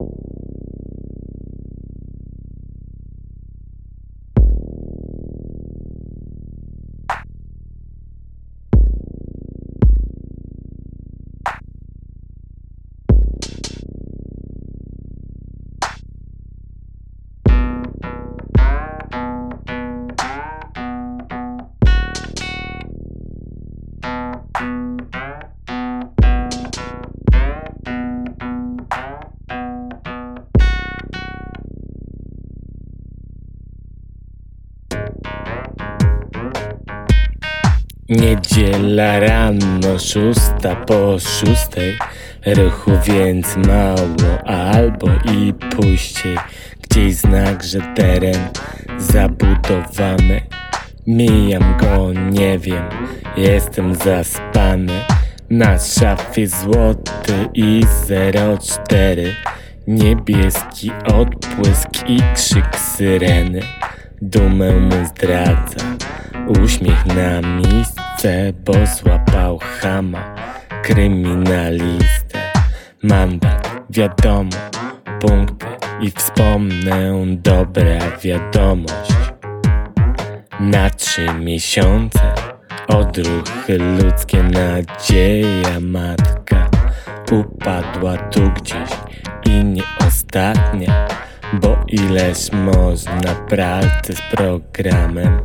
you Niedziela rano, szósta po szóstej. Ruchu więc mało albo i puściej Gdzieś znak, że teren zabudowany. Mijam go, nie wiem, jestem zaspany. Na szafie złoty i 04 Niebieski odbłysk i krzyk syreny. Dumę mu zdradza Uśmiech na miejsce, bo złapał chama Kryminalistę. Mandat, wiadomo, punkty I wspomnę dobra wiadomość. Na trzy miesiące Odruchy ludzkie, nadzieja matka Upadła tu gdzieś i nie ostatnia Bo ileż można pralce z programem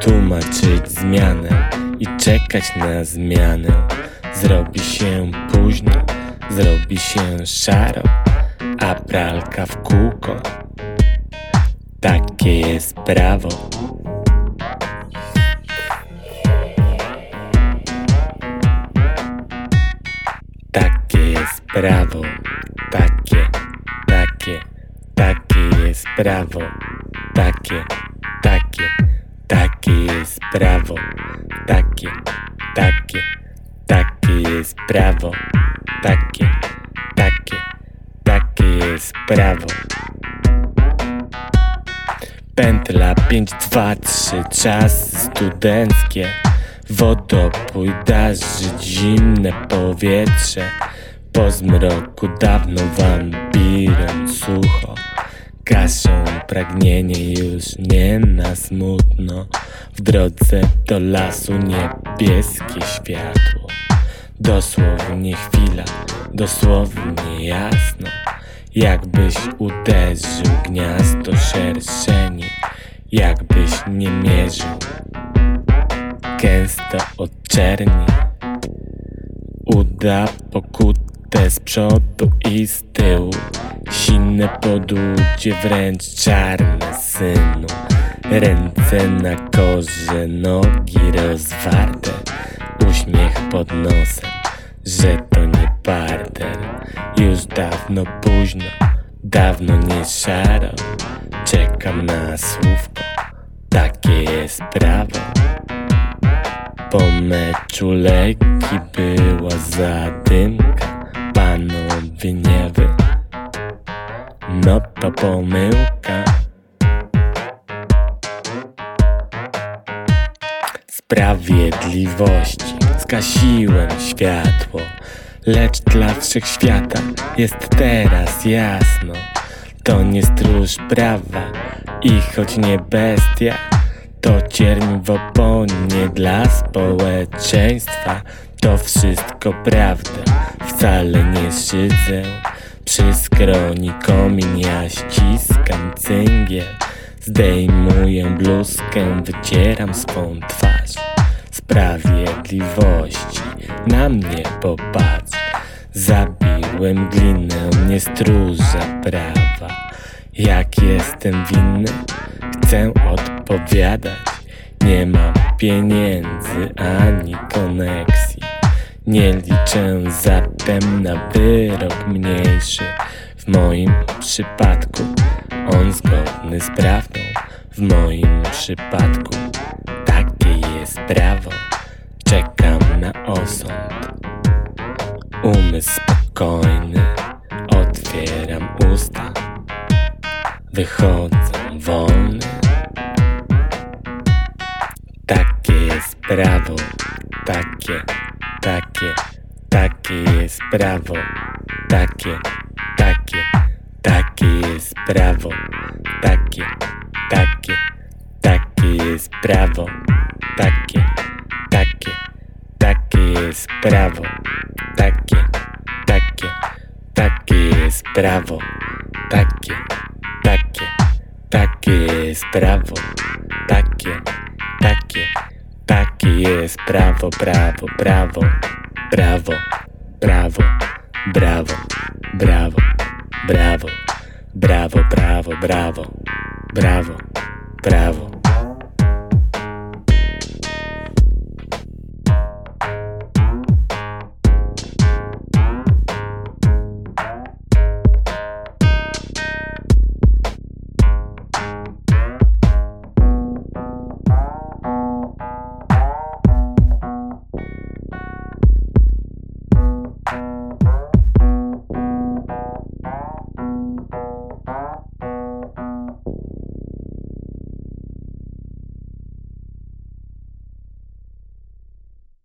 Tłumaczyć zmianę i czekać na zmianę. Zrobi się późno, zrobi się szaro A pralka w kółko. Takie jest prawo. Takie jest prawo. Takie, takie, takie jest prawo. Takie, takie, takie jest prawo Takie, takie, takie jest prawo. Takie, takie, takie jest prawo. Pętla 5, 2, 3, czasy studenckie. Wodopój, darzyć zimne powietrze. Po zmroku dawno Gaszą pragnienie już nie na smutno. W drodze do lasu niebieskie światło. Dosłownie chwila, dosłownie jasno. Jakbyś uderzył gniazdo szerszeni Jakbyś nie mierzył. Gęsto od czerni. Uda pokutę z przodu i z tyłu Sinne podłudzie, wręcz czarne synu. Ręce na korze, nogi rozwarte. Uśmiech pod nosem, że to nie parter Już dawno późno, dawno nie szaro. Czekam na słówko, takie jest prawo. Po meczu lekki była zadymka Sprawiedliwości. Zgasiłem światło Lecz dla wszechświata jest teraz jasno. To nie stróż prawa I choć nie bestia to cierń w oponie dla społeczeństwa. To wszystko prawda, wcale nie szydzę. Przy skroni komin ja ściskam cyngiel Zdejmuję bluzkę, wycieram swą twarz Sprawiedliwości, na mnie popatrz. Zabiłem glinę, nie stróża prawa. Jak jestem winny? chcę odpowiadać. Nie mam pieniędzy ani koneksji. Nie liczę zatem na wyrok mniejszy. W moim przypadku on zgodny z prawdą. W moim przypadku takie jest prawo osąd Umysł spokojny Otwieram usta Wychodzę wolny Takie jest prawo Takie, takie, takie jest prawo Takie, takie, prawo. Takie, takie, takie jest prawo. Jest prawo. Takie, takie, takie jest prawo. Takie, takie, takie jest prawo. Takie, takie, takie jest prawo, prawo, prawo, prawo, prawo, brawo, brawo, brawo, brawo, brawo, brawo, brawo, brawo.